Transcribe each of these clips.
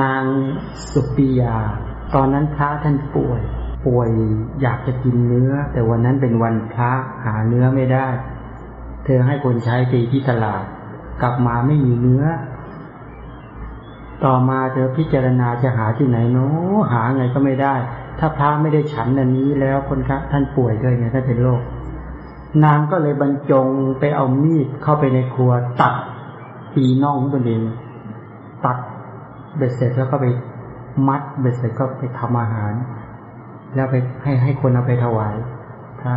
นางสุปียา ตอนนั้นพระท่านป่วย ป่วยอยากจะกินเนื้อ แต่วันนั้นเป็นวันพระหาเนื้อไม่ได้ เธอให้คนใช้ไปที่ตลาด กลับมาไม่มีเนื้อ ต่อมาเธอพิจารณาจะหาที่ไหนเนาะหาไงก็ไม่ได้ ถ้าพระไม่ได้ฉันอันนี้แล้วคนคะท่านป่วยด้วยไงท่านเป็นโรคนางก็เลยบรรจงไปเอามีดเข้าไปในครัวตัดปีน่องตัวเองตัด เบ็ดเสร็จแล้วก็ไปมัดเบ็ดเสร็จก็ไปทำอาหาร แล้วไปให้ให้คนเอาไปถวายพระ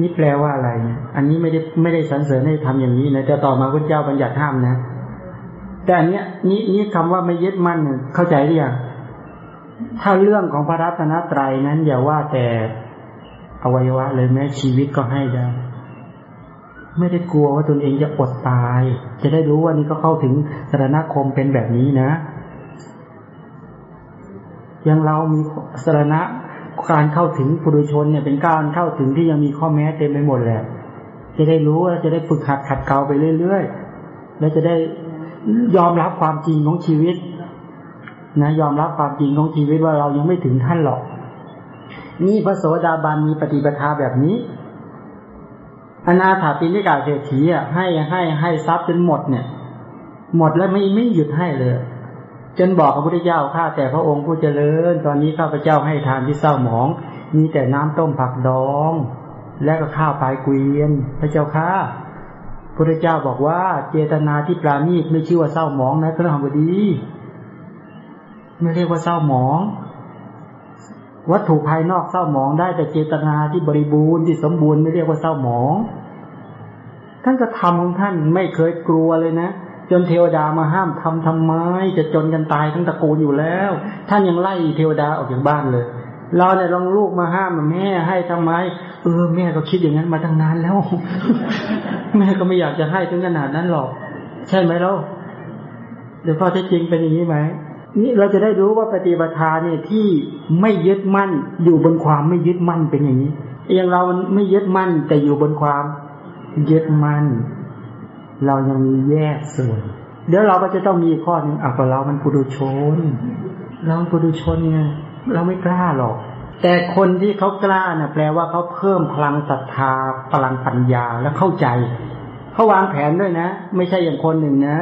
นี่แปลว่าอะไรเนี่ย อันนี้ไม่ได้ไม่ได้สรรเสริญให้ทำอย่างนี้นะแต่ต่อมาพระเจ้าบัญญัติห้ามนะ แต่อันเนี้ยนี่นี่คำว่าไม่ยึดมั่นเข้าใจหรือยังถ้าเรื่องของพระรัตนตรัยนั้นอย่าว่าแต่อวัยวะเลยแม้ชีวิตก็ให้ได้ ไม่ได้กลัวว่าตนเองจะอดตาย จะได้รู้ว่านี่ก็เข้าถึงสารณคมเป็นแบบนี้นะยังเรามีสารณะการเข้าถึงปุถุชนเนี่ยเป็นการเข้าถึงที่ยังมีข้อแม้เต็มไปหมดแหละจะได้รู้จะได้ฝึกหัดขัดเกลาไปเรื่อยๆ แล้วจะได้ยอมรับความจริงของชีวิต นะ ยอมรับความจริงของชีวิตว่าเรายังไม่ถึงท่านหรอก นี่พระโสดาบันมีปฏิปทาแบบนี้ อนาถาปิณิกาเศรษฐีอะให้ให้ให้ทรัพย์จนหมดเนี่ย หมดแล้วไม่ไม่หยุดให้เลย จนบอกพระพุทธเจ้าข้าแต่พระองค์ผู้เจริญ ตอนนี้ข้าพเจ้าให้ทานที่เศร้าหมอง มีแต่น้ำต้มผักดอง และก็ข้าวปลายเกวียนพระเจ้าข้าพระเจ้าบอกว่า เจตนาที่ปราณีตไม่ชื่อว่าเศร้าหมองนะพระธรรมบดี ไม่เรียกว่าเศร้าหมอง วัตถุภายนอกเศร้าหมองได้แต่เจตนาที่บริบูรณ์ที่สมบูรณ์ไม่เรียกว่าเศร้าหมอง ท่านก็ทำของท่านไม่เคยกลัวเลยนะ จนเทวดามาห้ามทำทำไม จะจนกันตายทั้งตระกูลอยู่แล้ว ท่านยังไล่เทวดาออกจากบ้านเลย เราเนี่ยลองลูกมาห้ามแม่ให้ทำไม เออแม่ก็คิดอย่างนั้นมาตั้งนานแล้ว แม่ก็ไม่อยากจะให้ถึงขนาดนั้นหรอก ใช่ไหมเราเดี๋ยวพ่อที่จริงเป็นอย่างนี้ไหม นี่เราจะได้รู้ว่าปฏิปทาเนี่ยที่ไม่ยึดมั่นอยู่บนความไม่ยึดมั่นเป็นอย่างนี้อย่างเราไม่ยึดมั่นแต่อยู่บนความยึดมั่น เรายังมีแยกส่วนเดี๋ยวเราก็จะต้องมีข้อหนึ่งอะก็เรามันปุถุชน เราปุถุชนไงเราไม่กล้าหรอก แต่คนที่เขากล้าน่ะ แปลว่าเขาเพิ่มพลังศรัทธาพลังปัญญาและเข้าใจ เขาวางแผนด้วยนะ ไม่ใช่อย่างคนหนึ่งนะ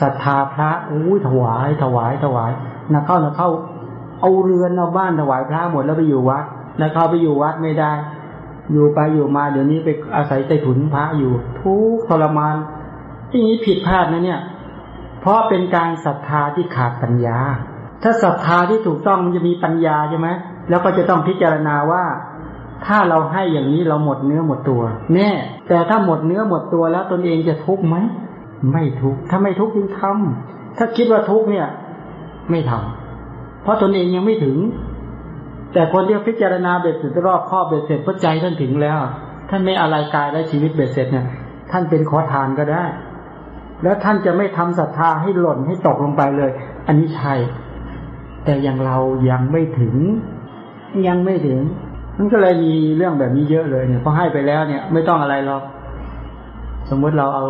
ศรัทธาพระอู้ถวาย ถวายถวายนะเข้านะเข้า เอาเรือนเอาบ้านถวายพระหมดแล้วไปอยู่วัดนะเข้าไปอยู่วัดไม่ได้ อยู่ไปอยู่มาเดี๋ยวนี้ไปอาศัยใต้ถุนพระอยู่ ทุกทรมานอย่นี้ผิดพลาดนะเนี่ย เพราะเป็นการศรัทธาที่ขาดปัญญา ถ้าศรัทธาที่ถูกต้องมันจะมีปัญญาใช่ไหมแล้วก็จะต้องพิจารณาว่า ถ้าเราให้อย่างนี้เราหมดเนื้อหมดตัว แน่แต่ถ้าหมดเนื้อหมดตัวแล้วตนเองจะทุกข์ไหมไม่ทุกข์ถ้าไม่ทุกข์จึงทำถ้าคิดว่าทุกข์เนี่ย ไม่ทำเพราะตนเองยังไม่ถึง แต่คนที่พิจารณาเบ็ดเสร็จรอบครอบเบ็ดเสร็จพระใจท่านถึงแล้ว ท่านไม่อะไรกายและชีวิตเบ็ดเสร็จเนี่ยท่านเป็นขอทานก็ได้ แล้วท่านจะไม่ทำศรัทธาให้หล่นให้ตกลงไปเลย อันนี้ใช่แต่อย่างเรายังไม่ถึง ยังไม่ถึง มันก็เลยมีเรื่องแบบนี้เยอะเลยเนี่ยพอให้ไปแล้วเนี่ย ไม่ต้องอะไรหรอกสมมติเราเอา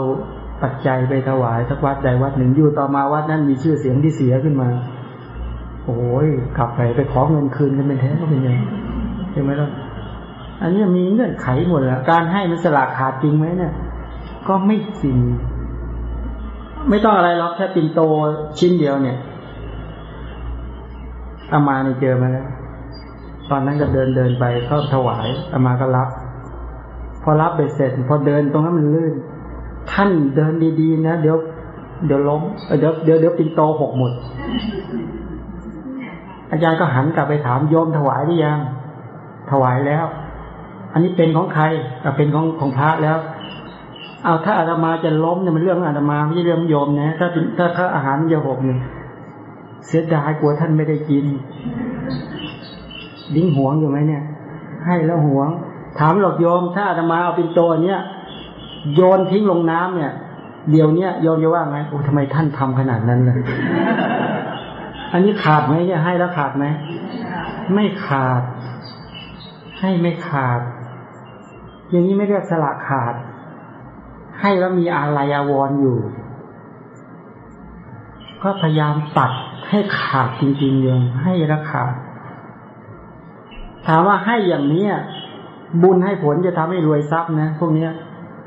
ปัจจัยไปถวายสักวัดใดวัดหนึ่งอยู่ต่อมาวัดนั้นมีชื่อเสียงที่เสียขึ้นมา โอ้ยกลับไปไปขอเงินคืนกันเป็นแท้ก็เป็นยังใช่ไหมล่ะอันนี้มีเงื่อนไขหมดแล้วการให้มันสลากขาดจริงไหมเนี่ย ก็ไม่จริง ไม่ต้องอะไรหรอกแค่ปินโตชิ้นเดียวเนี่ยอามาในเจอมาแล้ว ตอนนั้นก็เดินเดินไปก็ถวายอามาก็รับ พอรับไปเสร็จ พอเดินตรงนั้นมันลื่น ท่านเดินดีๆนะเดี๋ยว เดี๋ยวล้มเดี๋ยวเดี๋ยวเดี๋ยวปินโตหกหมด อาจารย์ก็หันกลับไปถามโยมถวายหรือยัง ถวายแล้ว อันนี้เป็นของใครเป็นของของพระแล้วเอาถ้าอาตมาจะล้มเนี่ยมันเรื่องอาตมาไม่ใช่เรื่องโยมนะถ้าถ้าถ้าอาหารจะหกเนี่ยเสียดายกลัวท่านไม่ได้กิน ดิ้งหวงอยู่ไหมเนี่ย ให้แล้วหวง ถามหลอกโยม ถ้าอาตมาเอาเป็นตัวเนี้ยโยนทิ้งลงน้ำเนี่ย เดี๋ยวเนี้ยโยมจะว่าไงโอ้ทำไมท่านทำขนาดนั้นเลยอันนี้ขาดไหมเนี่ยให้แล้วขาดไหมไม่ขาด ให้ไม่ขาด อย่างนี้ไม่เรียกสละขาด ให้แล้วมีอะไรอาวรอยู่ ก็พยายามตัดให้ขาดจริงๆเลยให้ราคาด ถามว่าให้อย่างนี้บุญให้ผลจะทำให้รวยทรัพย์นะพวกเนี้ย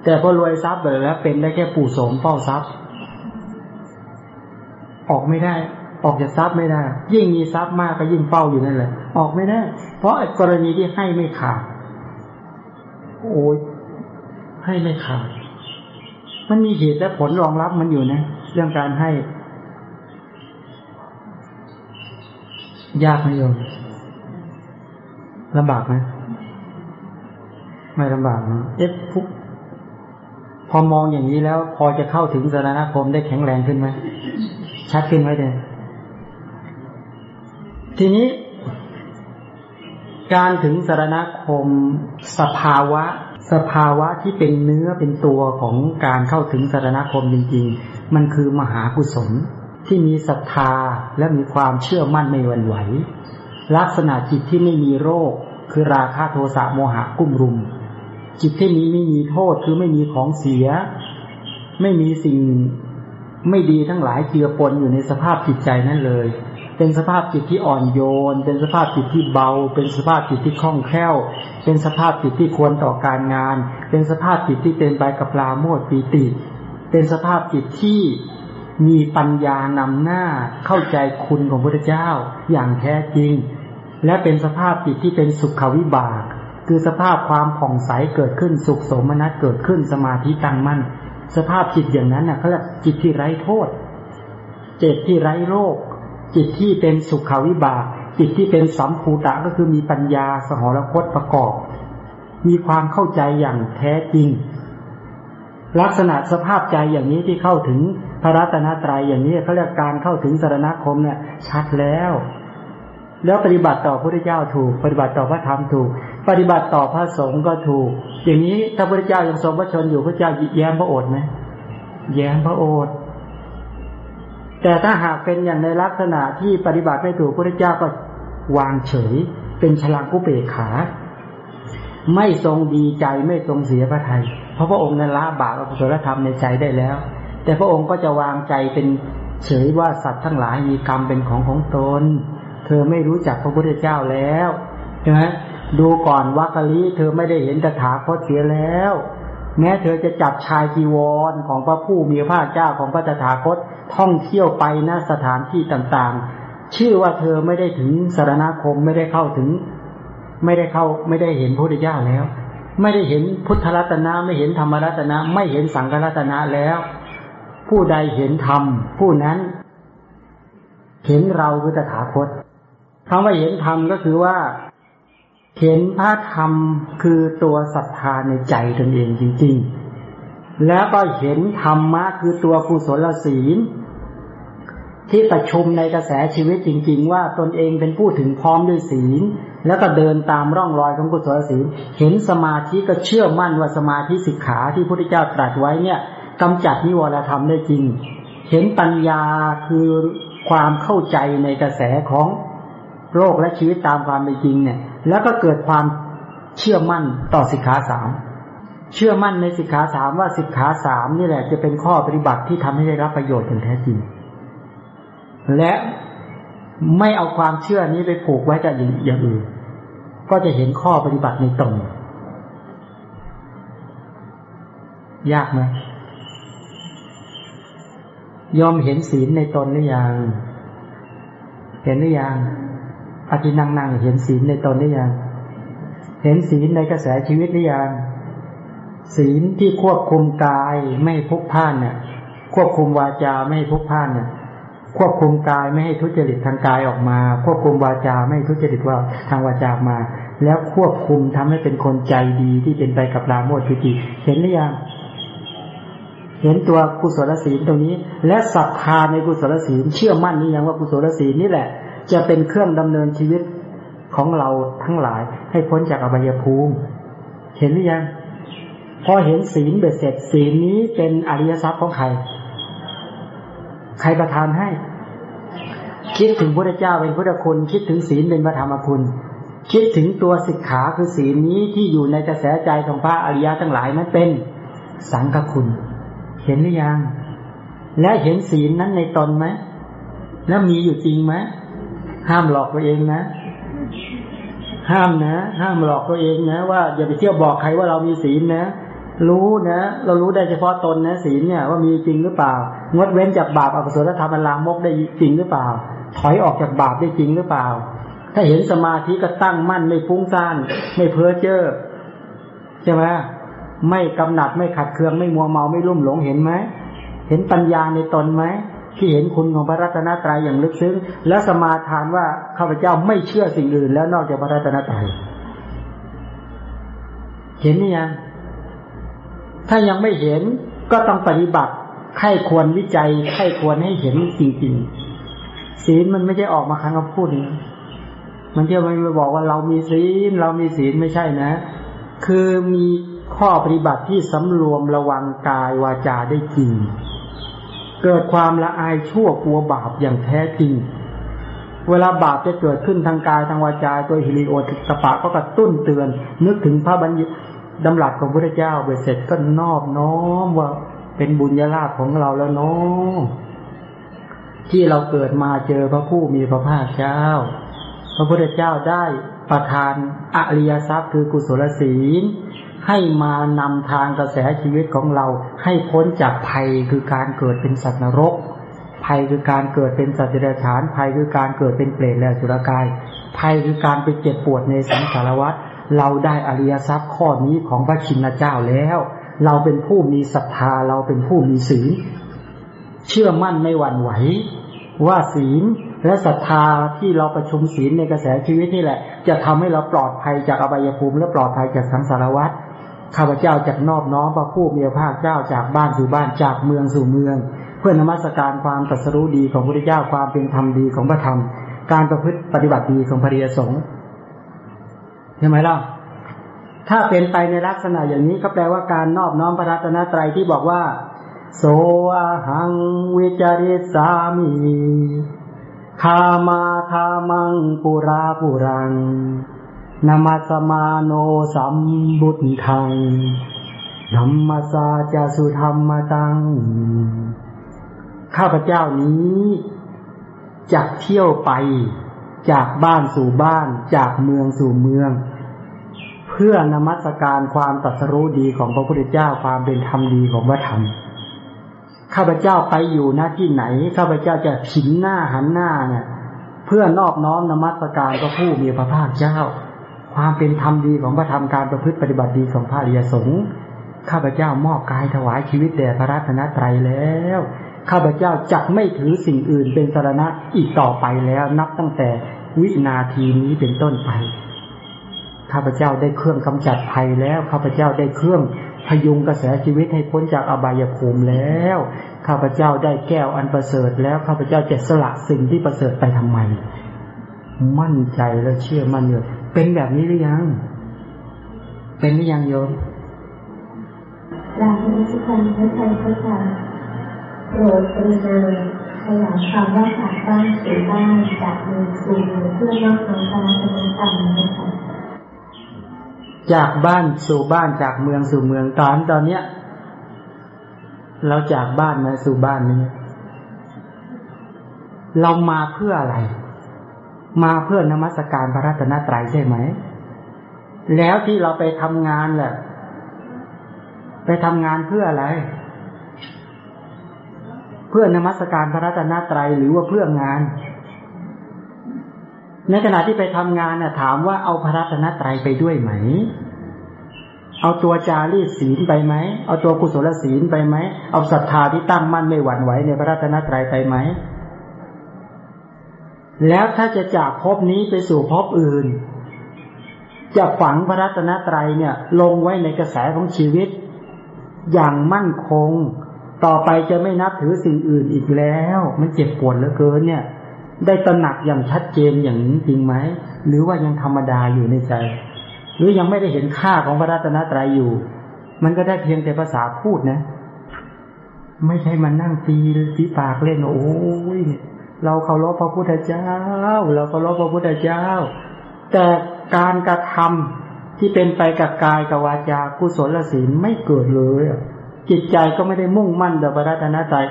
แต่พอรวยทรัพย์ไปแล้ว เป็นได้แค่ปู่โสมเฝ้าทรัพย์ ออกไม่ได้ ออกจากทรัพย์ไม่ได้ ยิ่งมีทรัพย์มากก็ยิ่งเฝ้าอยู่นั่นแหละออกไม่ได้ เพราะกรณีที่ให้ไม่ขาดโอ้ยให้ไม่ขาดมันมีเหตุและผลรองรับมันอยู่นะ เรื่องการให้ ยากไหมโยม ลำบากไหมไม่ลำบากนะเอ๊ะพุกพอมองอย่างนี้แล้ว พอจะเข้าถึงสารณคมได้แข็งแรงขึ้นไหมชัดขึ้นไหมเด่นทีนี้ การถึงสารณคมสภาวะ สภาวะที่เป็นเนื้อเป็นตัวของการเข้าถึงสารณคมจริงๆ มันคือมหากุศลที่มีศรัทธาและมีความเชื่อมั่นไม่หวั่นไหว ลักษณะจิตที่ไม่มีโรค คือราคะโทสะโมหะกุ้มรุม จิตที่นี้ไม่มีโทษคือไม่มีของเสีย ไม่มีสิ่งไม่ดีทั้งหลายเจือปนอยู่ในสภาพจิตใจนั่นเลย เป็นสภาพจิตที่อ่อนโยน เป็นสภาพจิตที่เบา เป็นสภาพจิตที่คล่องแคล่ว เป็นสภาพจิตที่ควรต่อการงาน เป็นสภาพจิตที่เป็นไปกับลาโมดปีติ เป็นสภาพจิตที่มีปัญญานำหน้าเข้าใจคุณของพระเจ้าอย่างแท้จริง และเป็นสภาพจิตที่เป็นสุขวิบาก คือสภาพความผ่องใสเกิดขึ้นสุขสมนัตเกิดขึ้นสมาธิตั้งมั่น สภาพจิตอย่างนั้นน่ะเขาเรียกจิตที่ไร้โทษจิตที่ไร้โรค จิตที่เป็นสุขวิบาก จิตที่เป็นสัมภูตะก็คือมีปัญญาสหรคตประกอบ มีความเข้าใจอย่างแท้จริง ลักษณะสภาพใจอย่างนี้ที่เข้าถึงพระรัตนตรัยอย่างนี้เขาเรียกการเข้าถึงสารณคมเนี่ยชัดแล้ว แล้วปฏิบัติต่อพระพุทธเจ้าถูก ปฏิบัติต่อพระธรรมถูก ปฏิบัติต่อพระสงฆ์ก็ถูก อย่างนี้ถ้าพระพุทธเจ้ายังทรงพระชนอยู่พระเจ้าแย้มพระโอษฐ์ไหมแย้มพระโอษฐ์แต่ถ้าหากเป็นอย่างในลักษณะที่ปฏิบัติไม่ถูกพระพุทธเจ้าก็วางเฉย เป็นฉลังกุเปกขา ไม่ทรงดีใจไม่ทรงเสียพระทยัยเพราะพระองค์นั้นละบาปอกุศลธรรมในใจได้แล้ว แต่พระองค์ก็จะวางใจเป็นเฉยว่าสัตว์ทั้งหลายมีกรรมเป็นของของตน เธอไม่รู้จักพระพุทธเจ้าแล้วใช่ไหมดูก่อนวัคคลีเธอไม่ได้เห็นตถาคตเสียแล้ว แม้เธอจะจับชายจีวรของพระผู้มีพระเจ้าของพระตถาคตท่องเที่ยวไปณสถานที่ต่างๆ ชื่อว่าเธอไม่ได้ถึงสารณคมไม่ได้เข้าถึง ไม่ได้เข้าไม่ได้เห็นพระพุทธเจ้าแล้ว ไม่ได้เห็นพุทธรัตนะไม่เห็นธรรมรัตนะไม่เห็นสังฆรัตนะแล้ว ผู้ใดเห็นธรรมผู้นั้น เห็นเราคือตถาคต คำว่าเห็นธรรมก็คือว่า เห็นพระธรรมคือตัวศรัทธาในใจตนเองจริง ๆ แล้วก็เห็นธรรมะคือตัวกุศลศีลที่ประชุมในกระแสชีวิตจริง ๆ ว่าตนเองเป็นผู้ถึงพร้อมด้วยศีล แล้วก็เดินตามร่องรอยของกุศลศีล เห็นสมาธิก็เชื่อมั่นว่าสมาธิสิกขาที่พระพุทธเจ้าตรัสไว้เนี่ยกำจัดนิวรธรรมได้จริง เห็นปัญญาคือความเข้าใจในกระแสของ โลกและชีวิตตามความเป็นจริงเนี่ย แล้วก็เกิดความเชื่อมั่นต่อสิกขาสามเชื่อมั่นในสิกขาสามว่าสิกขาสามนี่แหละ จะเป็นข้อปฏิบัติที่ทำให้ได้รับประโยชน์อย่างแท้จริง และไม่เอาความเชื่อนี้ไปผูกไว้กับอย่างอื่น ก็จะเห็นข้อปฏิบัติในตรง ยากไหมยอมเห็นศีลในตนหรือยัง เห็นหรือยัง อธินังนั่งเห็นศีลในตนหรือยัง เห็นศีลในกระแสชีวิตหรือยัง ศีลที่ควบคุมกายไม่พุกพ่านเนี่ย ควบคุมวาจาไม่พุกพ่านเนี่ยควบคุมกายไม่ให้ทุจริตทางกายออกมา ควบคุมวาจาไม่ทุจริตว่าทางวาจามา แล้วควบคุมทำให้เป็นคนใจดีที่เป็นไปกับลาโมดพิจิเห็นหรือยังเห็นตัวกุศลศีลตรงนี้ และศรัทธาในกุศลศีลเชื่อมั่นนี้ยังว่ากุศลศีลนี่แหละ จะเป็นเครื่องดำเนินชีวิตของเราทั้งหลายให้พ้นจากอบายภูมิ เห็นหรือยัง พอเห็นศีลเบ็ดเสร็จศีลนี้เป็นอริยทรัพย์ของใคร ใครประทานให้ คิดถึงพระเจ้าเป็นพุทธคุณ คิดถึงศีลเป็นพระธรรมคุณ คิดถึงตัวสิกขาคือศีลนี้ที่อยู่ในกระแสใจของพระอริยะทั้งหลายนั้นเป็นสังฆคุณ เห็นหรือยัง และเห็นศีลนั้นในตนไหมแล้วมีอยู่จริงไหม ห้ามหลอกตัวเองนะ ห้ามนะ ห้ามหลอกตัวเองนะ ว่าอย่าไปเที่ยวบอกใครว่าเรามีศีลนะ รู้นะ เรารู้ได้เฉพาะตนนะศีลเนี่ย ว่ามีจริงหรือเปล่า งดเว้นจากบาปอกุศลธรรมลามกได้จริงหรือเปล่า ถอยออกจากบาปได้จริงหรือเปล่า ถ้าเห็นสมาธิก็ตั้งมั่นไม่ฟุ้งซ่านไม่เพ้อเจ้อใช่ไหมไม่กำหนัดไม่ขัดเคืองไม่มัวเมาไม่รุ่มหลงเห็นไหมเห็นปัญญาในตนไหม ที่เห็นคุณของพระรัตนตรัยอย่างลึกซึ้ง แล้วสมาทานว่าข้าพเจ้าไม่เชื่อสิ่งอื่น แล้วนอกจากพระรัตนตรัยเห็นหรือยังถ้ายังไม่เห็นก็ต้องปฏิบัติใครควรวิจัยใครควรให้เห็นจริงๆศีลมันไม่ใช่ออกมาครั้งกับพูดนะมันจะไม่มาบอกว่าเรามีศีล เรามีศีลไม่ใช่นะ คือมีข้อปฏิบัติที่สำรวมระวังกายวาจาได้จริง เกิดความละอายชั่วกลัวบาปอย่างแท้จริง เวลาบาปจะเกิดขึ้นทางกายทางวาจาตัวฮิริโอติตปะก็กระตุ้นเตือน นึกถึงพระบัญญัติดำรัสของพระเจ้าเบ็ดเสร็จก็นอบน้อมว่าเป็นบุญญาลาภของเราแล้วน้องที่เราเกิดมาเจอพระผู้มีพระภาคเจ้า พระพุทธเจ้าได้ประทานอริยทรัพย์คือกุศลศีล ให้มานำทางกระแสชีวิตของเรา ให้พ้นจากภัยคือการเกิดเป็นสัตว์นรก ภัยคือการเกิดเป็นสัตว์เดรัจฉาน ภัยคือการเกิดเป็นเปรตและสุรกาย ภัยคือการไปเจ็บปวดในสังสารวัฏเราได้อริยทรัพย์ข้อนี้ของพระชินเจ้าแล้ว เราเป็นผู้มีศรัทธาเราเป็นผู้มีศีลเชื่อมั่นไม่หวั่นไหว ว่าศีลและศรัทธาที่เราประชุมศีลในกระแสชีวิตนี่แหละ จะทำให้เราปลอดภัยจากอบายภูมิและปลอดภัยจากสังสารวัฏ ข้าพเจ้าจากนอบน้อมพระผู้มีพระภาคเจ้าจากบ้านสู่บ้านจากเมืองสู่เมือง เพื่อนมัสการความตรัสรู้ดีของพระพุทธเจ้าความเป็นธรรมดีของพระธรรม การประพฤติปฏิบัติดีของพระริยสงฆ์ใช่ไหมล่ะถ้าเป็นไปในลักษณะอย่างนี้ก็แปลว่าการนอบน้อมพระรัตนตรัยที่บอกว่า โสอาหังวิจาริสามีคามาคามังปุราปุรัง นามาสมาโนสัมบุตทังธรรมสาจาสุธรรมตัง ข้าพเจ้านี้จากเที่ยวไป จากบ้านสู่บ้าน จากเมืองสู่เมือง เพื่อนมัสการความตัสรู้ดีของพระพุทธเจ้าความเป็นธรรมดีของพระธรรม ข้าพเจ้าไปอยู่หน้าที่ไหน ข้าพเจ้าจะผินหน้าหันหน้าเนี่ย เพื่อนอบน้อมนมัสการพระผู้มีพระภาคเจ้า ความเป็นธรรมดีของพระธรรมการประพฤติปฏิบัติดีของพระอริยสงฆ์ข้าพเจ้ามอบกายถวายชีวิตแด่พระรัตนตรัยแล้ว ข้าพเจ้าจักไม่ถือสิ่งอื่นเป็นสารณะอีกต่อไปแล้ว นับตั้งแต่วินาทีนี้เป็นต้นไป ข้าพเจ้าได้เครื่องกำจัดภัยแล้ว ข้าพเจ้าได้เครื่องพยุงกระแสชีวิตให้พ้นจากอบายภูมิแล้ว ข้าพเจ้าได้แก้วอันประเสริฐแล้ว ข้าพเจ้าจะสละสิ่งที่ประเสริฐไปทำไม มั่นใจและเชื่อมั่นเลย เป็นแบบนี้หรือยัง เป็นหรือยังโยมลาพิสุพันธ์พระไทยพระค่ะโปรดกรุณาขยายความว่าจากบ้านสู่บ้านจากเมืองสู่เมืองเพื่อนอกน้องตาเป็นตามนะคะจากบ้านสู่บ้านจากเมืองสู่เมืองตอนตอนเนี้ย เราจากบ้านมาสู่บ้านนี้เรามาเพื่ออะไร มาเพื่อนมัสการพระรัตนตรัยใช่ไหม แล้วที่เราไปทำงานแหละไปทำงานเพื่ออะไร เพื่อนมัสการพระรัตนตรัยหรือว่าเพื่องาน ในขณะที่ไปทำงานน่ะ ถามว่าเอาพระรัตนตรัยไปด้วยไหม เอาตัวจารีศีลไปไหม เอาตัวกุศลศีลไปไหม เอาศรัทธาที่ตั้งมั่นไม่หวั่นไหวในพระรัตนตรัยไปไหม แล้วถ้าจะจากภพนี้ไปสู่ภพอื่น จะฝังพระรัตนตรัยเนี่ย ลงไว้ในกระแสของชีวิต อย่างมั่นคง ต่อไปจะไม่นับถือสิ่งอื่นอีกแล้ว มันเจ็บปวดเหลือเกินเนี่ย ได้ตระหนักอย่างชัดเจนอย่างนี้จริงไหม หรือว่ายังธรรมดาอยู่ในใจ หรือยังไม่ได้เห็นค่าของพระรัตนตรัยอยู่ มันก็ได้เพียงแต่ภาษาพูดนะ ไม่ใช่มานั่งตีตีปากเล่นโอ้ยเเราเคารพพระพุทธเจ้า เราเคารพพระพุทธเจ้า แต่การกระทำที่เป็นไปกับกายกับวาจากุศลศีลไม่เกิดเลยจิตใจก็ไม่ได้มุ่งมั่นต่อพระรัตนตรัย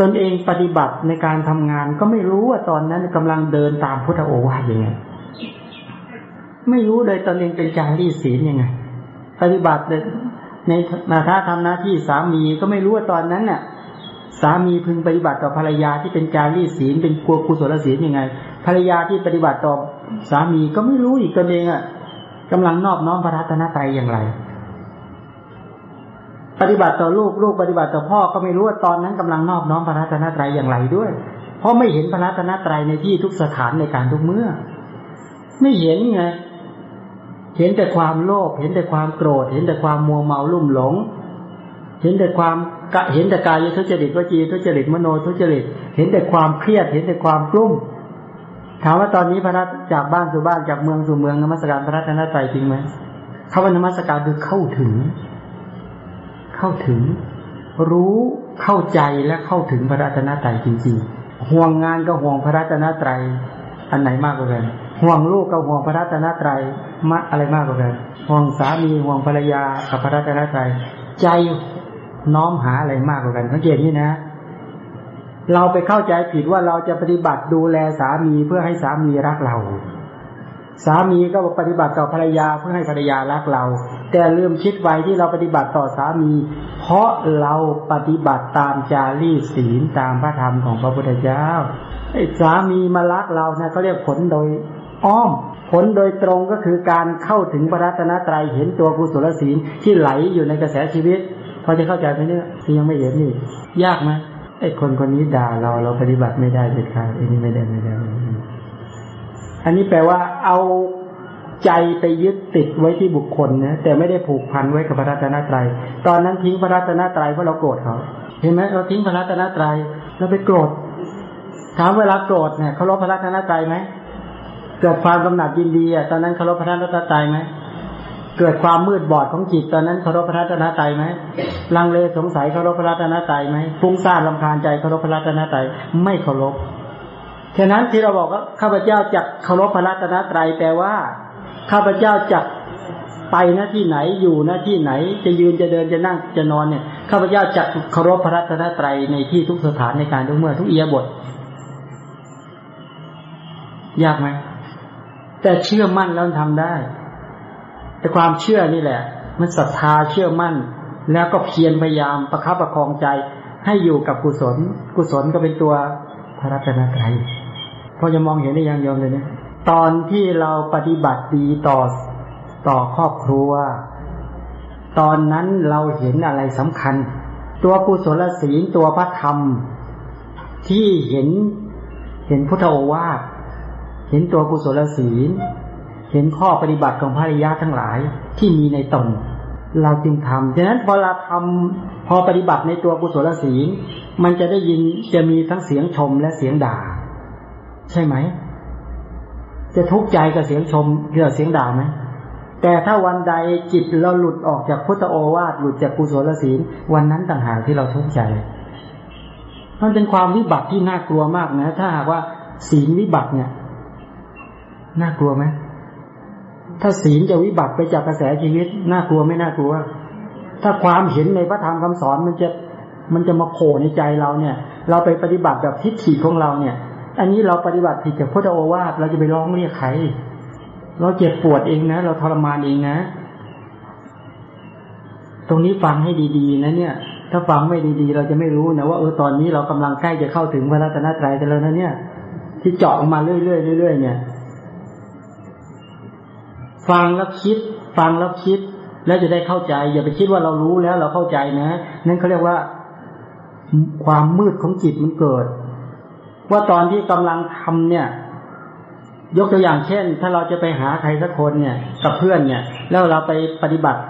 ตนเองปฏิบัติในการทำงาน ก็ไม่รู้ว่าตอนนั้นกำลังเดินตามพุทธโอวาทยังไงไม่รู้เลยตนเองเป็นจารีศีลยังไง ปฏิบัติในนาท่าทำหน้าที่สามีก็ไม่รู้ว่าตอนนั้นน่ะ สามีพึงปฏิบัติต่อภรรยาที่เป็นจารีศีลเป็นกลัวกุศลศีลยังไง ภรรยาที่ปฏิบัติต่อสามีก็ไม่รู้อีกตนเองอะกำลังนอบน้อมพระรัตนตรัยอย่างไร ปฏิบัติต่อลูกลูกปฏิบัติต่อพ่อก็ไม่รู้ว่าตอนนั้นกำลังนอบน้อมพระรัตนตรัยอย่างไรด้วย เพราะไม่เห็นพระรัตนตรัยในที่ทุกสถานในการทุกเมื่อ ไม่เห็นไง เห็นแต่ความโลภเห็นแต่ความโกรธ เห็นแต่ความมัวเมาลุ่มหลง เห็นแต่ความ เห็นแต่กายทุจริตวจีทุจริตมโนทุจริต เห็นแต่ความเครียด เห็นแต่ความกลุ้มถามว่าตอนนี้พระรัตจากบ้านสู่บ้านจากเมืองสู่เมืองนมัสการพระรัตนตรัยจริงไหมคำว่านมัสการคือเข้าถึง เข้าถึง รู้เข้าใจและเข้าถึงพระรัตนตรัยจริงๆ ห่วงงานก็ห่วงพระรัตนตรัยอันไหนมากกว่ากันห่วงลูกกับห่วงพระรัตนตรัยมะอะไรมากกว่ากันห่วงสามีห่วงภรรยากับพระรัตนตรัยใจ น้อมหาอะไรมากกว่ากันสังเกตนี่นะ เราไปเข้าใจผิดว่าเราจะปฏิบัติดูแลสามีเพื่อให้สามีรักเรา สามีก็ปฏิบัติต่อภรรยาเพื่อให้ภรรยารักเรา แต่ลืมคิดไว้ที่เราปฏิบัติต่อสามี เพราะเราปฏิบัติตามจารีศีลตามพระธรรมของพระพุทธเจ้าไอ้สามีมารักเรานะเขาเรียกผลโดยอ้อมผลโดยตรงก็คือการเข้าถึงพระรัตนตรัยเห็นตัวกุศลศีลที่ไหลอยู่ในกระแสชีวิต พอจะเข้าใจไหมเนี่ยที่ยังไม่เห็นนี่ ยากไหมไอ้คนคนนี้ด่าเราเราปฏิบัติไม่ได้เด็ดขาดอันนี้ไม่ได้ไม่ได้ อันนี้แปลว่าเอาใจไปยึดติดไว้ที่บุคคลนะแต่ไม่ได้ผูกพันไว้กับพระรัตนตรัย ตอนนั้นทิ้งพระรัตนตรัยเพราะเราโกรธเขา เห็นไหมเราทิ้งพระรัตนตรัยเราไปโกรธถามเวลาโกรธเนี่ยเขาลบพระรัตนตรัยไหมเกิดความกำหนัดยินดีอะตอนนั้นเคารพพระรัตนตรัยไหม เกิดความมืดบอดของจิตตอนนั้นเคารพพระรัตนตรัยไหมลังเลสงสัยเคารพพระรัตนตรัยไหมฟุ้งซ่านลำคาญใจเคารพพระรัตนตรัยไม่เคารพฉะนั้นที่เราบอกว่าข้าพเจ้าจักเคารพพระรัตนตรัยแปลว่า ข้าพเจ้าจักไปหน้าที่ไหนอยู่หน้าที่ไหน จะยืนจะเดินจะนั่งจะนอนเนี่ยข้าพเจ้าจักเคารพพระรัตนตรัยในที่ทุกสถานในการทุกเมื่อทุกเอียบท ยากไหมแต่เชื่อมั่นแล้วทำได้ แต่ความเชื่อนี่แหละ มันศรัทธาเชื่อมั่น แล้วก็เพียรพยายามประคับประคองใจ ให้อยู่กับกุศล กุศลก็เป็นตัวพระรัตนตรัยพอจะมองเห็นได้ยังยอมเลยเนี่ยตอนที่เราปฏิบัติดีต่อต่อครอบครัว ตอนนั้นเราเห็นอะไรสำคัญ ตัวกุศลศีลตัวพระธรรม ที่เห็นเห็นพุทธโอวาทเห็นตัวกุศลศีล เห็นข้อปฏิบัติของภริยาทั้งหลายที่มีในตนเราจึงทำฉะนั้นพอเราทำพอปฏิบัติในตัวกุศลศีลมันจะได้ยินจะมีทั้งเสียงชมและเสียงด่า ใช่ไหม จะทุกข์ใจกับเสียงชมเรือเสียงด่าไหมแต่ถ้าวันใดจิตเราหลุดออกจากพุทธโอวาทหลุดจากกุศลศีลวันนั้นต่างหากที่เราทุกข์ใจมันเป็นความวิบัติที่น่ากลัวมากนะ ถ้าหากว่าศีลวิบัติเนี่ย น่ากลัวไหม ถ้าศีลจะวิบัติไปจากกระแสชีวิตน่ากลัวไม่น่ากลัว ถ้าความเห็นในพระธรรมคำสอนมันจะมันจะมาโผล่ในใจเราเนี่ย เราไปปฏิบัติแบบทิฏฐิของเราเนี่ย อันนี้เราปฏิบัติผิดจากพุทธโอวาทเราจะไปร้องเรียกใครเราเจ็บปวดเองนะ เราทรมานเองนะ ตรงนี้ฟังให้ดีๆ นะเนี่ย ถ้าฟังไม่ดีๆ เราจะไม่รู้นะว่าเออตอนนี้เรากำลังใกล้จะเข้าถึงพระรัตนตรัยกันแล้วนะเนี่ย ที่เจาะออกมาเรื่อยๆเรื่อยๆเนี่ย ฟังแล้วคิด ฟังแล้วคิด แล้วจะได้เข้าใจ อย่าไปคิดว่าเรารู้แล้วเราเข้าใจนะนั่นเขาเรียกว่าความมืดของจิตมันเกิด ว่าตอนที่กำลังทำเนี่ย ยกตัวอย่างเช่น ถ้าเราจะไปหาใครสักคนเนี่ย กับเพื่อนเนี่ย แล้วเราไปปฏิบัติ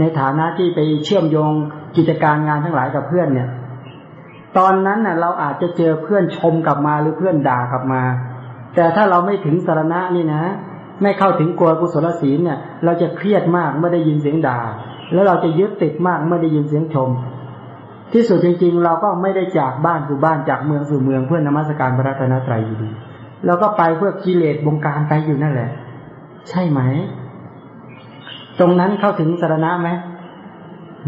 ในฐานะที่ไปเชื่อมโยงกิจการงานทั้งหลายกับเพื่อนเนี่ย ตอนนั้นน่ะ เราอาจจะเจอเพื่อนชมกลับมาหรือเพื่อนด่ากลับมา แต่ถ้าเราไม่ถึงสารณะนี่นะ ไม่เข้าถึงกลัวกุศลศีลเนี่ย เราจะเครียดมากเมื่อได้ยินเสียงด่า แล้วเราจะยึดติดมากเมื่อได้ยินเสียงชม ที่สุดจริง ๆ เราก็ไม่ได้จากบ้านสู่บ้านจากเมืองสู่เมืองเพื่อนมัสการพระรัตนตรัยอยู่ดีเราก็ไปเพื่อกิเลสบงการไปอยู่นั่นแหละ ใช่ไหม ตรงนั้นเข้าถึงสารณะไหม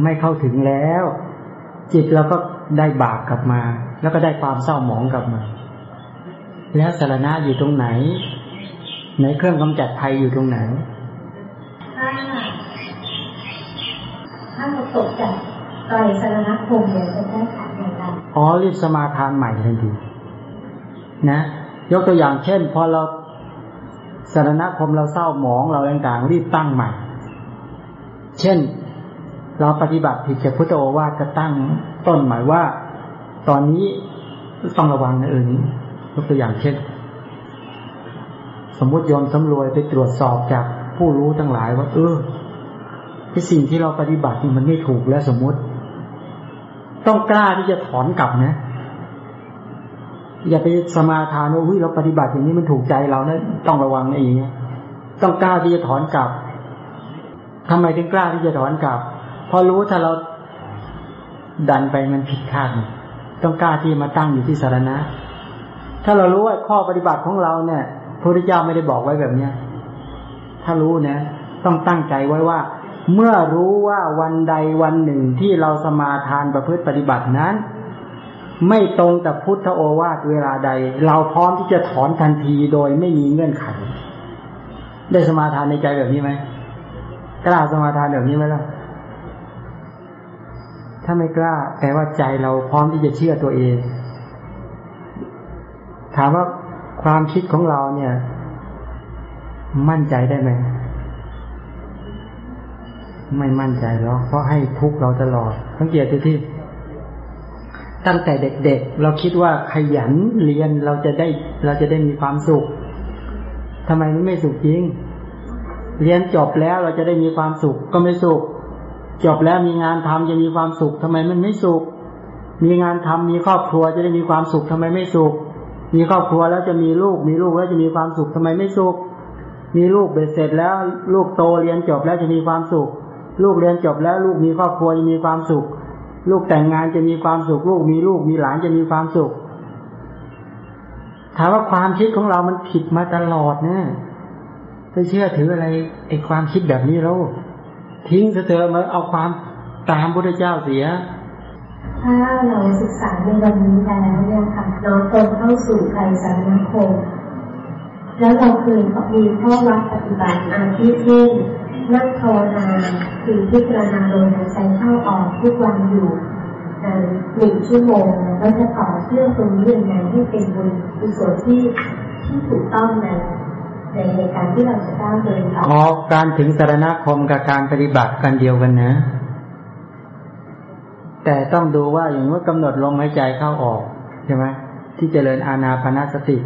ไม่เข้าถึงแล้ว จิตเราก็ได้บาปกลับมา แล้วก็ได้ความเศร้าหมองกลับมา แล้วสารณะอยู่ตรงไหน ในเครื่องกำจัดภัยอยู่ตรงไหนถ้าถ้าเราตกจากไตรสรณคมเนี่ยจะแก้ไขอย่างไรอ๋อรีบสมาทานใหม่ทันทีนะ ยกตัวอย่างเช่น พอเราสารณคมเราเศร้าหมองเราต่างๆรีบตั้งใหม่ เช่น เราปฏิบัติผิดจากพุทธโอวาทจะตั้งต้นหมายว่า ตอนนี้ต้องระวังนะเออนี้ยกตัวอย่างเช่น สมมติโยมสำรวยไปตรวจสอบจากผู้รู้ทั้งหลายว่า เออที่สิ่งที่เราปฏิบัตินี่มันไม่ถูกแล้วสมมติ ต้องกล้าที่จะถอนกลับนะ อย่าไปสมาทานว่าวิเราปฏิบัติอย่างนี้มันถูกใจเรานะต้องระวังนะอย่างเงี้ยต้องกล้าที่จะถอนกลับทำไมถึงกล้าที่จะถอนกลับ เพราะรู้ถ้าเราดันไปมันผิดคาดต้องกล้าที่มาตั้งอยู่ที่สารณะ ถ้าเรารู้ว่าข้อปฏิบัติของเราเนี่ย พระพุทธเจ้าไม่ได้บอกไว้แบบเนี้ยถ้ารู้นะ ต้องตั้งใจไว้ว่า เมื่อรู้ว่าวันใดวันหนึ่งที่เราสมาทานประพฤติปฏิบัตินั้น ไม่ตรงกับพุทธโอวาทเวลาใด เราพร้อมที่จะถอนทันทีโดยไม่มีเงื่อนไข ได้สมาทานในใจแบบนี้ไหมกล้าสมาทานแบบนี้ไหมล่ะถ้าไม่กล้าแปลว่าใจเราพร้อมที่จะเชื่อตัวเอง ถามว่า ความคิดของเราเนี่ย มั่นใจได้ไหมไม่มั่นใจหรอกเพราะให้ทุกเราตลอดสังเกตดูที่ ตั้งแต่เด็กๆ เราคิดว่าขยันเรียนเราจะได้ เราจะได้มีความสุขทำไมมันไม่สุขจริง เรียนจบแล้วเราจะได้มีความสุขก็ไม่สุข จบแล้วมีงานทำจะมีความสุขทำไมมันไม่สุข มีงานทำมีครอบครัวจะได้มีความสุขทำไมไม่สุข มีครอบครัวแล้วจะมีลูก มีลูกแล้วจะมีความสุขทำไมไม่สุข มีลูกเบ็ดเสร็จแล้ว ลูกโตเรียนจบแล้วจะมีความสุข ลูกเรียนจบแล้ว ลูกมีครอบครัวจะมีความสุข ลูกแต่งงานจะมีความสุข ลูกมีลูกมีหลานจะมีความสุข ถามว่าความคิดของเรามันผิดมาตลอดเนะไปเชื่อถืออะไรไอ้ความคิดแบบนี้แล้วทิ้งเถอะมาเอาความตามพระเจ้าเสีย ถ้าเราศึกษาในวันนี้แล้วเนี่ยค่ะน้อมตนเข้าสู่ไตรสรณคมแล้วเราเคยมีข้อวัดปฏิบัติอาทิเช่นนั่งภาวนาคือพิจารณาลมหายใจเข้าออกทุกวันอยู่ในหนึ่งชั่วโมงแล้วจะต่อเชื่อมตรงนี้ยังไงให้เป็นบุญกุศลที่ที่ถูกต้องในในในการที่เราจะก้าวเดินต่ออ๋อการถึงสารณคมกับการปฏิบัติกันเดียวกันนะ แต่ต้องดูว่าอย่างว่ากำหนดลมหายใจเข้าออกใช่ไหมที่เจริญอาณาปณสติ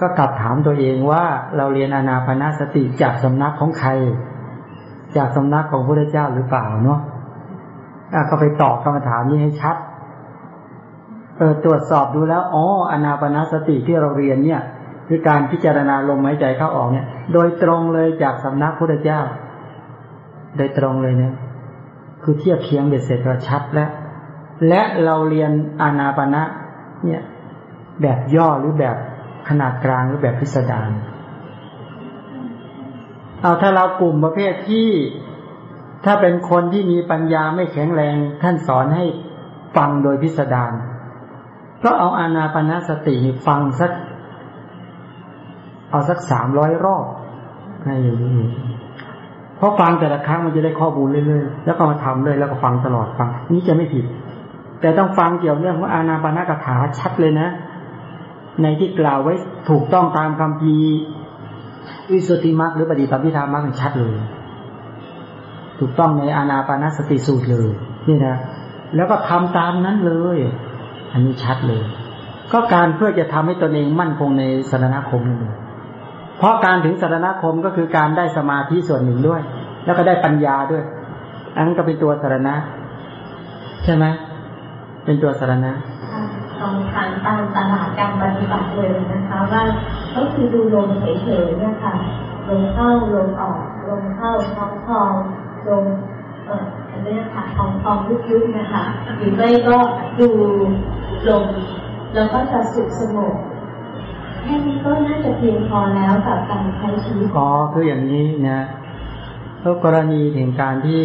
ก็กลับถามตัวเองว่าเราเรียนอาณาปณสติจากสำนักของใคร จากสำนักของพระเจ้าหรือเปล่าเนาะก็ไปตอบคำถามนี้ให้ชัดเออตรวจสอบดูแล้วอ๋ออานาปณสติที่เราเรียนเนี่ยคือการพิจารณาลมหายใจเข้าออกเนี่ย โดยตรงเลยจากสำนักพุทธเจ้า โดยตรงเลยเนี่ย คือเทียบเคียงเบ็ดเสร็จเราชัดแล้ว และเราเรียนอานาปณะเนี่ยแบบย่อหรือแบบขนาดกลางหรือแบบพิสดารเอาถ้าเรากลุ่มประเภทที่ถ้าเป็นคนที่มีปัญญาไม่แข็งแรง ท่านสอนให้ฟังโดยพิสดารก็เอาอานาปณะสติฟังสัก เอาสักสามร้อยรอบให้อย่างนี้เพราะฟังแต่ละครั้งมันจะได้ข้อมูลเรื่อยๆแล้วก็มาทำเลยแล้วก็ฟังตลอดฟัง นี้จะไม่ผิด แต่ต้องฟังเกี่ยวเรื่องว่าอานาปณะกถาชัดเลยนะ ในที่กล่าวไว้ถูกต้องตามคำพีร์วิสุทธิมรรคหรือปฏิปฏิธามรรคชัดเลย ถูกต้องในอานาปานสติสูตรเลย นี่นะแล้วก็ทำตามนั้นเลย อันนี้ชัดเลย ก็การเพื่อจะทำให้ตนเองมั่นคงในสารณคมนั่นเองเพราะการถึงสารณคมก็คือการได้สมาธิส่วนหนึ่งด้วย แล้วก็ได้ปัญญาด้วย อันนั้นก็เป็นตัวสารณะ ใช่ไหม เป็นตัวสารณะลองทานตามตลาดการปฏิบัติเลยนะคะ ว่าก็คือดูลมเฉยๆเนี่ยค่ะลมเข้าลมออกลมเข้าท้องทองลมเอ่ออันนี้ค่ะท้องทองยุบๆนะคะหรือไม่ก็ดูลมแล้วก็จะสุขสงบแค่นี้ก็น่าจะเพียงพอแล้วกับการใช้ชีวิตอ๋อคืออย่างนี้นะก็กรณีถึงการที่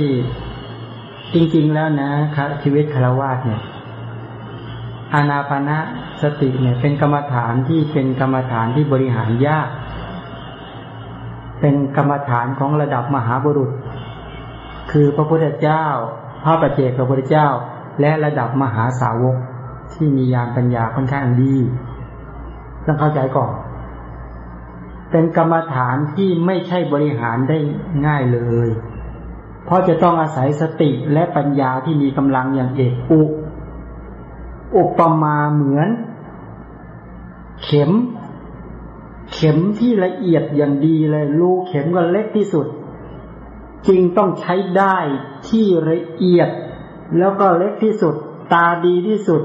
จริง ๆ แล้วนะครับชีวิตคารวาสเนี่ย อานาปณะสติเนี่ย เป็นกรรมฐานที่เป็นกรรมฐานที่บริหารยาก เป็นกรรมฐานของระดับมหาบุรุษ คือพระพุทธเจ้า พระปัจเจกพระพุทธเจ้า และระดับมหาสาวกที่มียานปัญญาค่อนข้างดีต้องเข้าใจก่อนเป็นกรรมฐานที่ไม่ใช่บริหารได้ง่ายเลย เพราะจะต้องอาศัยสติและปัญญาที่มีกำลังอย่างเอกอุ อุปมาเหมือน เข็ม เข็มที่ละเอียดอย่างดีเลยรูเข็มก็เล็กที่สุด จึงต้องใช้ได้ที่ละเอียด แล้วก็เล็กที่สุด ตาดีที่สุด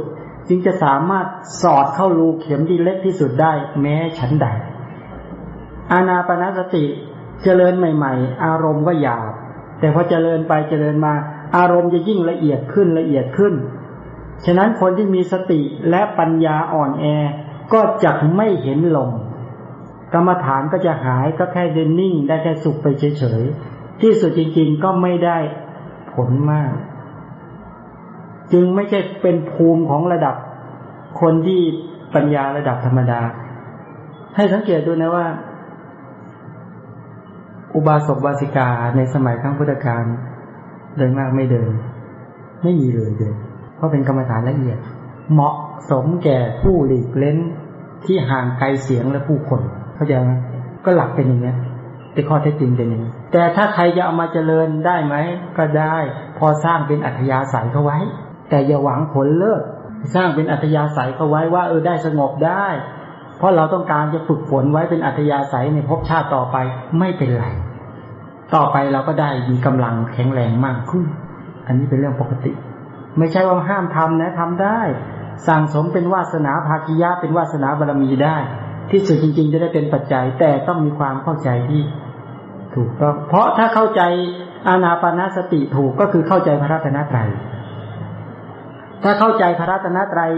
จึงจะสามารถสอดเข้ารูเข็มที่เล็กที่สุดได้ แม้ฉันใดอานาปนาสติเจริญใหม่ ๆ อารมณ์ก็หยาบแต่พอเจริญไปเจริญมา อารมณ์จะยิ่งละเอียดขึ้นละเอียดขึ้น ฉะนั้นคนที่มีสติและปัญญาอ่อนแอ ก็จะไม่เห็นลม กรรมฐานก็จะหายก็แค่เดินนิ่ง ได้แค่สุขไปเฉยๆ ที่สุดจริงๆก็ไม่ได้ผลมาก จึงไม่ใช่เป็นภูมิของระดับ คนที่ปัญญาระดับธรรมดา ให้สังเกตดูนะว่า อุบาสกบาสิกาในสมัยครั้งพุทธกาลเดินมากไม่เดิน ไม่มีเลยเดิน ราะเป็นกรรมฐานละเอียด เหมาะสมแก่ผู้หลีกเล้นที่ห่างไกลเสียงและผู้คน เข้าใจไหมก็หลักเป็นอย่างนี้แต่ข้อเท็จจริงเป็นอย่างนี้ แต่ถ้าใครจะเอามาเจริญได้ไหม ก็ได้ พอสร้างเป็นอัธยาศัยเขาไว้ แต่อย่าหวังผลเลิศสร้างเป็นอัธยาศัยเขาไว้ว่าเออได้สงบได้ เพราะเราต้องการจะฝึกฝนไว้เป็นอัธยาศัยในภพชาติต่อไปไม่เป็นไร ต่อไปเราก็ได้มีกำลังแข็งแรงมากขึ้น อันนี้เป็นเรื่องปกติ ไม่ใช่ว่าห้ามทำนะทำได้ สั่งสมเป็นวาสนาภากิยะเป็นวาสนาบารมีได้ ที่สุดจริง ๆ จะได้เป็นปัจจัย แต่ต้องมีความเข้าใจที่ถูกต้องเพราะถ้าเข้าใจอานาปนาสติถูกก็คือเข้าใจพระรัตนตรัยถ้าเข้าใจพระรัตนตรัย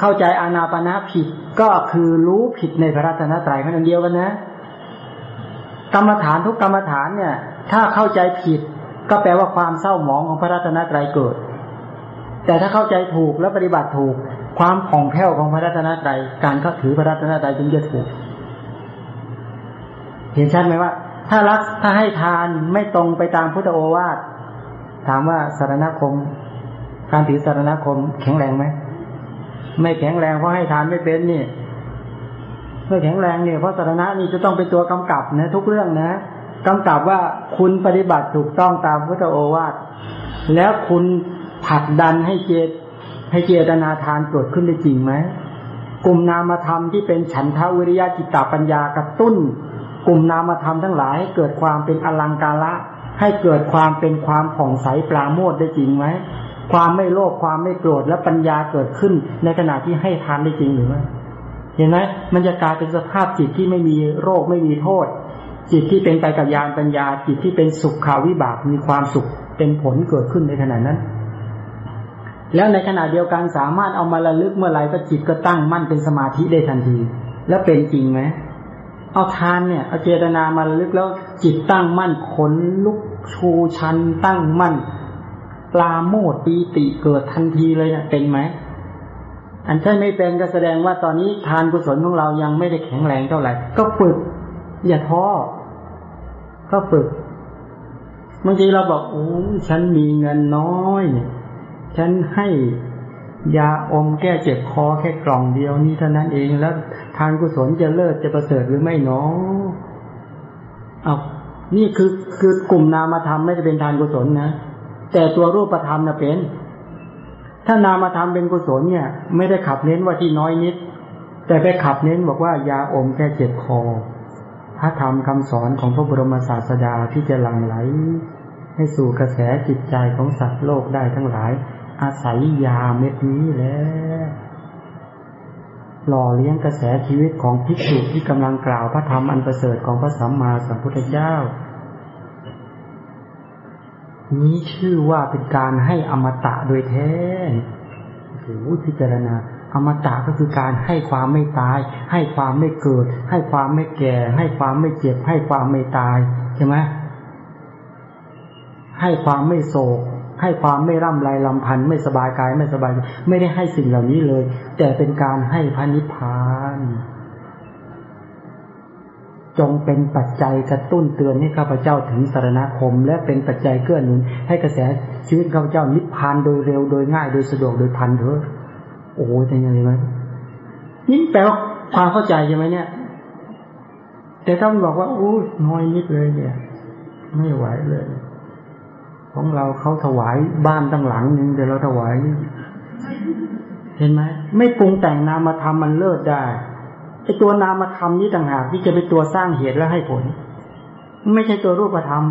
เข้าใจอานาปนาผิดก็คือรู้ผิดในพระรัตนตรัยแค่นั้นเดียวกันนะ กรรมฐานทุกกรรมฐานเนี่ย ถ้าเข้าใจผิด ก็แปลว่าความเศร้าหมองของพระรัตนตรัยเกิด แต่ถ้าเข้าใจถูกและปฏิบัติถูก ความผ่องแผ้วของพระรัตนตรัยการเข้าถือพระรัตนตรัยจึงจะถูก เห็นชัดไหมว่า ถ้ารักถ้าให้ทานไม่ตรงไปตามพุทธโอวาทถามว่าสารณคม การถือสารณคม แข็งแรงไหมไม่แข็งแรงเพราะให้ทานไม่เป็นนี่ไม่แข็งแรงเนี่ยเพราะสารณะนี่จะต้องเป็นตัวกำกับนะทุกเรื่องนะ กำกับว่าคุณปฏิบัติถูกต้องตามพุทธโอวาทแล้วคุณผลักดันให้เจตให้เจตนาทานเกิดขึ้นได้จริงไหมกลุ่มนามธรรมที่เป็นฉันทาวิริยะจิตตปัญญากระตุ้น กลุ่มนามธรรมทั้งหลายให้เกิดความเป็นอลังการะให้เกิดความเป็นความผ่องใสปราโมทได้จริงไหมความไม่โลภความไม่โกรธและปัญญาเกิดขึ้น ในขณะที่ให้ทานได้จริงหรือไม่เห็นไหมมันจะกลายเป็นสภาพจิตที่ไม่มีโรคไม่มีโทษ จิตที่เป็นไปกับญาณปัญญา จิตที่เป็นสุขข่าววิบากมีความสุขเป็นผลเกิดขึ้นในขณะนั้น แล้วในขณะเดียวกันสามารถเอามาระลึกเมื่อไรก็จิตก็ตั้งมั่นเป็นสมาธิได้ทันที แล้วเป็นจริงไหมเอาทานเนี่ยเอาเจตนามาระลึกแล้วจิตตั้งมั่นขนลุกชูชัน ตั้งมั่นปลาโมดปีติเกิดทันทีเลยเนี่ยเป็นไหมอันใช่ไม่เป็นก็แสดงว่าตอนนี้ทานกุศลของเรายังไม่ได้แข็งแรงเท่าไหร่ ก็ฝึกอย่าท้อ ก็ฝึกบางทีเราบอกโอ้ฉันมีเงินน้อยเนี่ยฉันให้ยาอมแก้เจ็บคอแค่กล่องเดียวนี้เท่านั้นเองแล้วทานกุศลจะเลิศจะประเสริฐหรือไม่เนาะเอานี่คือคือกลุ่มนามธรรมไม่จะเป็นทานกุศลนะแต่ตัวรูปธรรมนะเป็น ถ้านามธรรมเป็นกุศลเนี่ย ไม่ได้ขับเน้นว่าที่น้อยนิด แต่ไปขับเน้นบอกว่ายาอมแก้เจ็บคอ ระธรรมคำสอนของพระบรมศาสดาที่จะหลั่งไหล ให้สู่กระแสจิตใจของสัตว์โลกได้ทั้งหลาย อาศัยยาเม็ดนี้แล้วหล่อเลี้ยงกระแสชีวิตของภิกษุที่กำลังกล่าวพระธรรมอันประเสริฐของพระสัมมาสัมพุทธเจ้า นี้ชื่อว่าเป็นการให้อมตะโดยแท้โอ้พิจารณา อมตะก็คือการให้ความไม่ตาย ให้ความไม่เกิด ให้ความไม่แก่ ให้ความไม่เจ็บ ให้ความไม่ตายใช่ไหมให้ความไม่โศก ให้ความไม่ร่ำไรลำพันธ์ไม่สบายกายไม่สบาย ไม่ได้ให้สิ่งเหล่านี้เลย แต่เป็นการให้พระนิพพาน จงเป็นปัจจัยกระตุ้นเตือนให้ข้าพเจ้าถึงสารณคม และเป็นปัจจัยเกื้อหนุน ให้กระแสชีวิตข้าพเจ้านิพพานโดยเร็วโดยง่ายโดยสะดวกโดยพันเถอะ โอ้โหจะยังไงไหมนี่แปลว่าความเข้าใจใช่ไหมเนี่ย แต่ถ้ามันบอกว่าโอ้น้อยนิดเลยเนี่ย ไม่ไหวเลย ของเราเขาถวายบ้านตั้งหลังหนึ่งแต่เราถวายเห็นไหมไม่ปรุงแต่งนามธรรมมันเลิศได้ไอตัวนามธรรมนี้ต่างหากที่จะเป็นตัวสร้างเหตุและให้ผล ไม่ใช่ตัวรูปธรรม